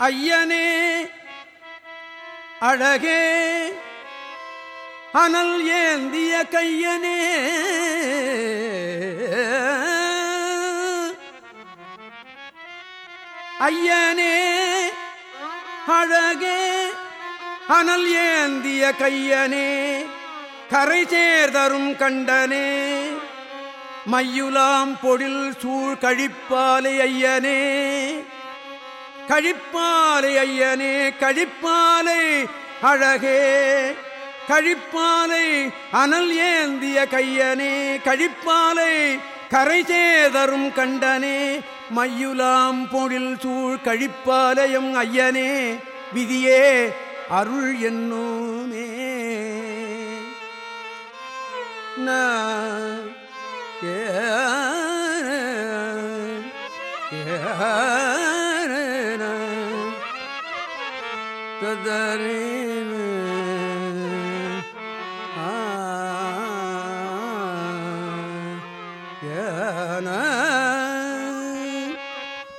ஐயனே அழகே அனல் ஏந்திய கையனே ஐயனே அழகே அனல் ஏந்திய கையனே கரை சேர்தரும் கண்டனே மையுலாம் பொழில் சூழ் கழிப்பாலை ஐயனே. கழிப்பாலை ஐயனே கழிப்பாலை அழகே. கழிப்பாலை அனல் ஏந்திய கையனே கழிப்பாலை கரை சேதரும் கண்டனே. மையுலாம் பொழில் சூழ் கழிப்பாலயம் ஐயனே விதியே அருள் என்னுமே. நா ஏ ததரேன ஆன